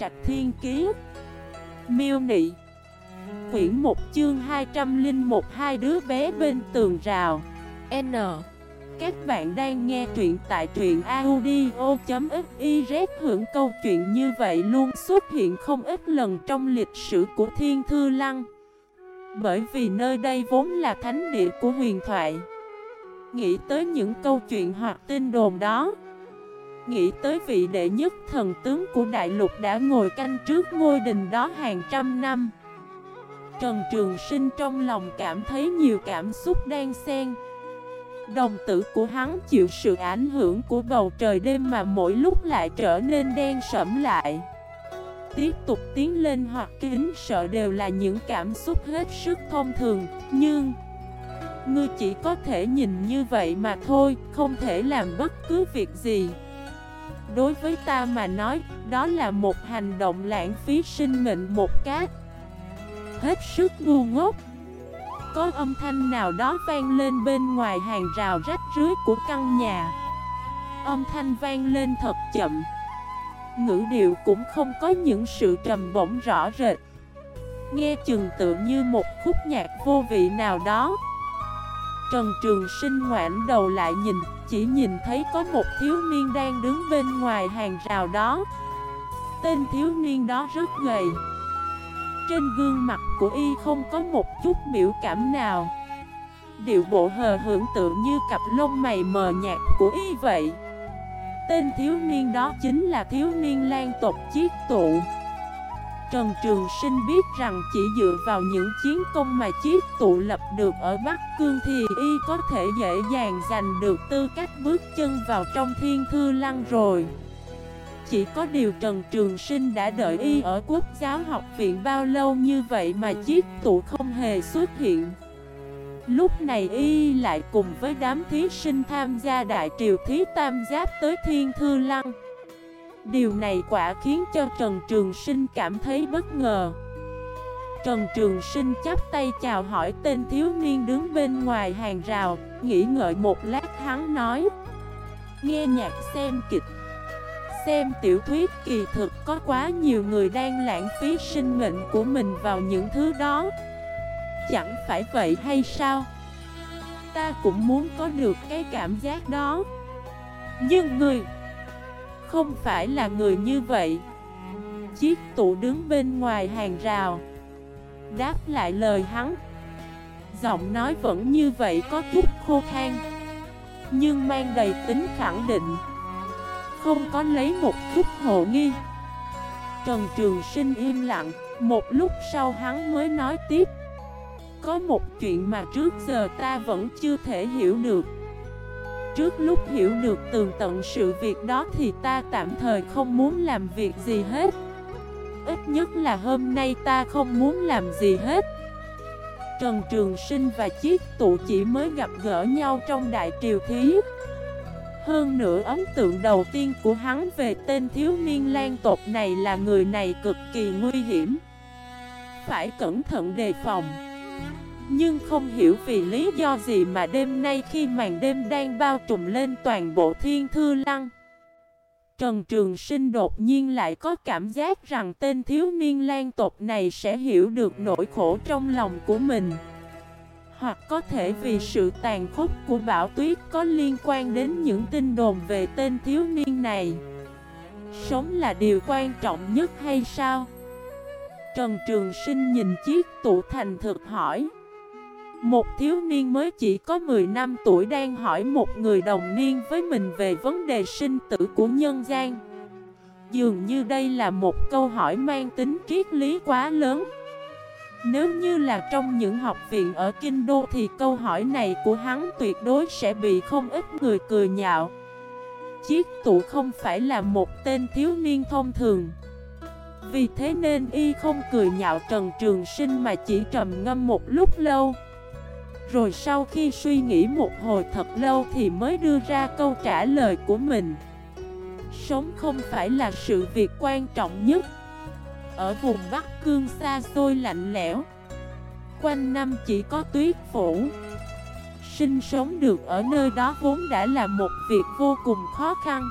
Trạch Thiên Kiế Miêu Nị. Quyển 1 chương 201 Hai đứa bé bên tường rào. N. Các bạn đang nghe truyện tại truyện audio.xyz Hưởng câu chuyện như vậy luôn xuất hiện không ít lần trong lịch sử của Thiên Thư Lăng. Bởi vì nơi đây vốn là thánh địa của huyền thoại. Nghĩ tới những câu chuyện hoặc tin đồn đó Nghĩ tới vị đệ nhất thần tướng của đại lục đã ngồi canh trước ngôi đình đó hàng trăm năm. Trần Trường Sinh trong lòng cảm thấy nhiều cảm xúc đang xen. Đồng tử của hắn chịu sự ảnh hưởng của bầu trời đêm mà mỗi lúc lại trở nên đen sẫm lại. Tiếp tục tiến lên hoặc kính sợ đều là những cảm xúc hết sức thông thường, Nhưng Ngươi chỉ có thể nhìn như vậy mà thôi, Không thể làm bất cứ việc gì. Đối với ta mà nói, đó là một hành động lãng phí sinh mệnh một cách Hết sức ngu ngốc. Có âm thanh nào đó vang lên bên ngoài hàng rào rách rưới của căn nhà. Âm thanh vang lên thật chậm. Ngữ điệu cũng không có những sự trầm bổng rõ rệt. Nghe chừng tự như một khúc nhạc vô vị nào đó. Trần Trường Sinh ngoãn đầu lại nhìn, chỉ nhìn thấy có một thiếu niên đang đứng bên ngoài hàng rào đó. Tên thiếu niên đó rất gầy. Trên gương mặt của y không có một chút biểu cảm nào. Điệu bộ hờ hưởng tự như cặp lông mày mờ nhạt của y vậy. Tên thiếu niên đó chính là thiếu niên lan tộc chiết tụ. Trần Trường Sinh biết rằng chỉ dựa vào những chiến công mà chiếc tụ lập được ở Bắc Cương thì y có thể dễ dàng giành được tư cách bước chân vào trong thiên thư lăng rồi. Chỉ có điều Trần Trường Sinh đã đợi y ở quốc giáo học viện bao lâu như vậy mà chiếc tụ không hề xuất hiện. Lúc này y lại cùng với đám thí sinh tham gia đại triều thí tam giáp tới thiên thư lăng. Điều này quả khiến cho Trần Trường Sinh cảm thấy bất ngờ. Trần Trường Sinh chắp tay chào hỏi tên thiếu niên đứng bên ngoài hàng rào, Nghĩ ngợi một lát hắn nói, Nghe nhạc xem kịch. Xem tiểu thuyết kỳ thực có quá nhiều người đang lãng phí sinh mệnh của mình vào những thứ đó. Chẳng phải vậy hay sao? Ta cũng muốn có được cái cảm giác đó. Nhưng người không phải là người như vậy. Chiếc tủ đứng bên ngoài hàng rào. Đáp lại lời hắn. Giọng nói vẫn như vậy có chút khô khan, Nhưng mang đầy tính khẳng định. Không có lấy một chút hộ nghi. Trần Trường Sinh im lặng. Một lúc sau hắn mới nói tiếp. Có một chuyện mà trước giờ ta vẫn chưa thể hiểu được. Trước lúc hiểu được tường tận sự việc đó thì ta tạm thời không muốn làm việc gì hết. Ít nhất là hôm nay ta không muốn làm gì hết. Trần Trường Sinh và Chiếc Tụ chỉ mới gặp gỡ nhau trong đại triều thí. Hơn nữa ấn tượng đầu tiên của hắn về tên thiếu niên lan tộc này là người này cực kỳ nguy hiểm. Phải cẩn thận đề phòng nhưng không hiểu vì lý do gì mà đêm nay khi màn đêm đang bao trùm lên toàn bộ thiên thư lăng. Trần Trường Sinh đột nhiên lại có cảm giác rằng tên thiếu niên lan tộc này sẽ hiểu được nỗi khổ trong lòng của mình. Hoặc có thể vì sự tàn khốc của bão tuyết có liên quan đến những tin đồn về tên thiếu niên này. Sống là điều quan trọng nhất hay sao? Trần Trường Sinh nhìn chiếc tủ thành thực hỏi một thiếu niên mới chỉ có 10 năm tuổi đang hỏi một người đồng niên với mình về vấn đề sinh tử của nhân gian. Dường như đây là một câu hỏi mang tính triết lý quá lớn. Nếu như là trong những học viện ở Kinh Đô thì câu hỏi này của hắn tuyệt đối sẽ bị không ít người cười nhạo. Chiếc tụ không phải là một tên thiếu niên thông thường. Vì thế nên y không cười nhạo Trần Trường Sinh mà chỉ trầm ngâm một lúc lâu rồi sau khi suy nghĩ một hồi thật lâu thì mới đưa ra câu trả lời của mình. Sống không phải là sự việc quan trọng nhất. Ở vùng Bắc Cương xa xôi lạnh lẽo, Quanh năm chỉ có tuyết phủ. Sinh sống được ở nơi đó vốn đã là một việc vô cùng khó khăn.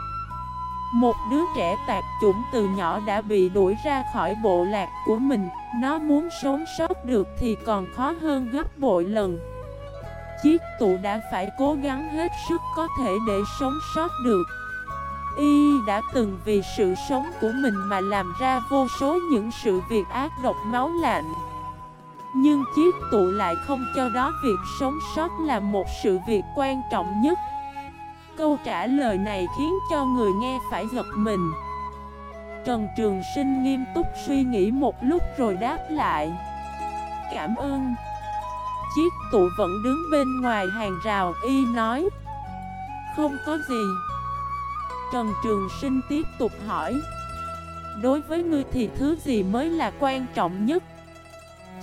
Một đứa trẻ tạc chủng từ nhỏ đã bị đuổi ra khỏi bộ lạc của mình. Nó muốn sống sót được thì còn khó hơn gấp bội lần. Chiếc tụ đã phải cố gắng hết sức có thể để sống sót được. Y đã từng vì sự sống của mình mà làm ra vô số những sự việc ác độc máu lạnh. Nhưng chiếc tụ lại không cho đó việc sống sót là một sự việc quan trọng nhất. Câu trả lời này khiến cho người nghe phải giật mình. Trần Trường Sinh nghiêm túc suy nghĩ một lúc rồi đáp lại. Cảm ơn. Chiếc tụ vẫn đứng bên ngoài hàng rào, y nói. Không có gì. Trần Trường Sinh tiếp tục hỏi. Đối với ngươi thì thứ gì mới là quan trọng nhất?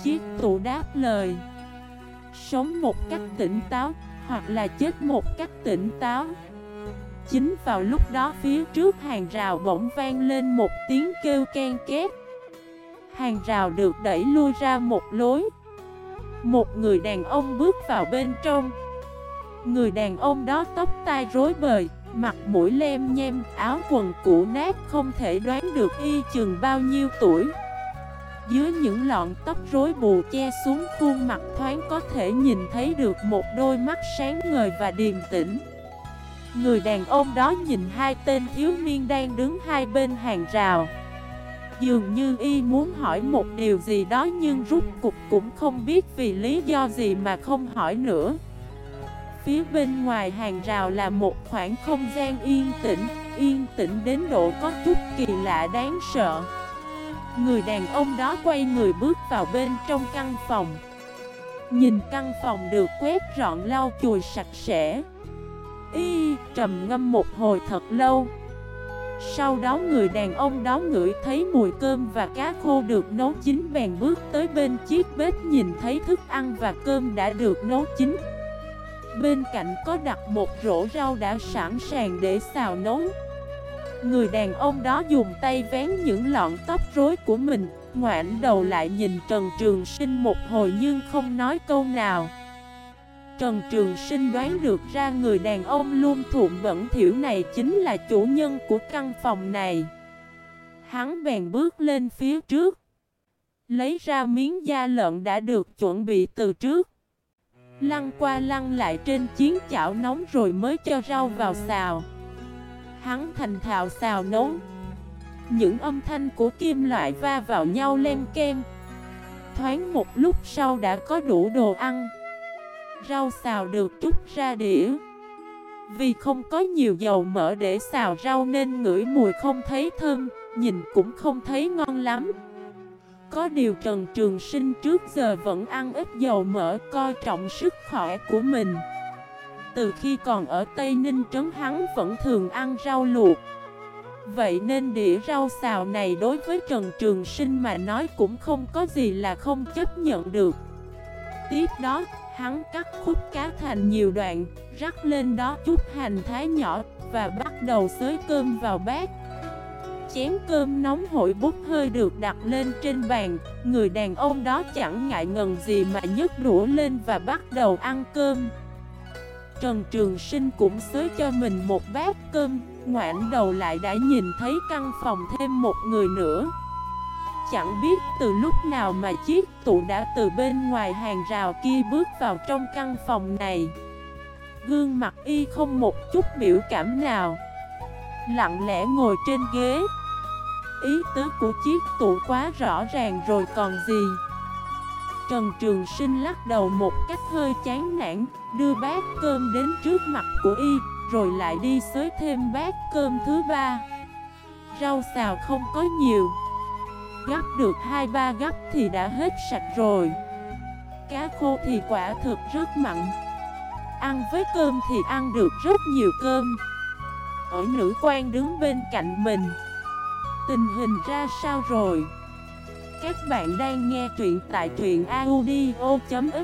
Chiếc tụ đáp lời. Sống một cách tỉnh táo, Hoặc là chết một cách tỉnh táo? Chính vào lúc đó phía trước hàng rào bỗng vang lên một tiếng kêu ken két. Hàng rào được đẩy lui ra một lối. Một người đàn ông bước vào bên trong. Người đàn ông đó tóc tai rối bời Mặt mũi lem nhem, áo quần cũ nát không thể đoán được y chừng bao nhiêu tuổi. Dưới những lọn tóc rối bù che xuống khuôn mặt thoáng có thể nhìn thấy được một đôi mắt sáng ngời và điềm tĩnh. Người đàn ông đó nhìn hai tên thiếu niên đang đứng hai bên hàng rào. Dường như y muốn hỏi một điều gì đó nhưng rút cục cũng không biết vì lý do gì mà không hỏi nữa. Phía bên ngoài hàng rào là một khoảng không gian yên tĩnh Yên tĩnh đến độ có chút kỳ lạ đáng sợ. Người đàn ông đó quay người bước vào bên trong căn phòng. Nhìn căn phòng được quét rọn lau chùi sạch sẽ. Y trầm ngâm một hồi thật lâu. Sau đó người đàn ông đó ngửi thấy mùi cơm và cá khô được nấu chín, bèn bước tới bên chiếc bếp nhìn thấy thức ăn và cơm đã được nấu chín. Bên cạnh có đặt một rổ rau đã sẵn sàng để xào nấu. Người đàn ông đó dùng tay vén những lọn tóc rối của mình Ngoãn đầu lại nhìn Trần Trường Sinh một hồi nhưng không nói câu nào. Trần Trường Sinh đoán được ra người đàn ông luôn thụm bẩn thiểu này chính là chủ nhân của căn phòng này. Hắn bèn bước lên phía trước, Lấy ra miếng da lợn đã được chuẩn bị từ trước. Lăn qua lăn lại trên chiến chảo nóng rồi mới cho rau vào xào. Hắn thành thạo xào nấu. Những âm thanh của kim loại va vào nhau len kem Thoáng một lúc sau đã có đủ đồ ăn. Rau xào được trút ra đĩa. Vì không có nhiều dầu mỡ để xào rau nên ngửi mùi không thấy thơm Nhìn cũng không thấy ngon lắm. Có điều Trần Trường Sinh trước giờ vẫn ăn ít dầu mỡ coi trọng sức khỏe của mình. Từ khi còn ở Tây Ninh Trấn hắn vẫn thường ăn rau luộc. Vậy nên đĩa rau xào này đối với Trần Trường Sinh mà nói cũng không có gì là không chấp nhận được. Tiếp đó, hắn cắt khúc cá thành nhiều đoạn, rắc lên đó chút hành thái nhỏ và bắt đầu xới cơm vào bát. Chén cơm nóng hổi bút hơi được đặt lên trên bàn Người đàn ông đó chẳng ngại ngần gì mà nhấc đũa lên và bắt đầu ăn cơm. Trần Trường Sinh cũng xới cho mình một bát cơm ngoảnh đầu lại đã nhìn thấy căn phòng thêm một người nữa. Chẳng biết từ lúc nào mà chiếc tụ đã từ bên ngoài hàng rào kia bước vào trong căn phòng này. Gương mặt y không một chút biểu cảm nào. Lặng lẽ ngồi trên ghế. Ý tứ của chiếc tủ quá rõ ràng rồi còn gì? Trần Trường Sinh lắc đầu một cách hơi chán nản, Đưa bát cơm đến trước mặt của y, Rồi lại đi xới thêm bát cơm thứ ba. Rau xào không có nhiều gấp được hai ba gấp thì đã hết sạch rồi. Cá khô thì quả thực rất mặn. Ăn với cơm thì ăn được rất nhiều cơm. Ở nữ quan đứng bên cạnh mình. Tình hình ra sao rồi? Các bạn đang nghe truyện tại truyện audio.fif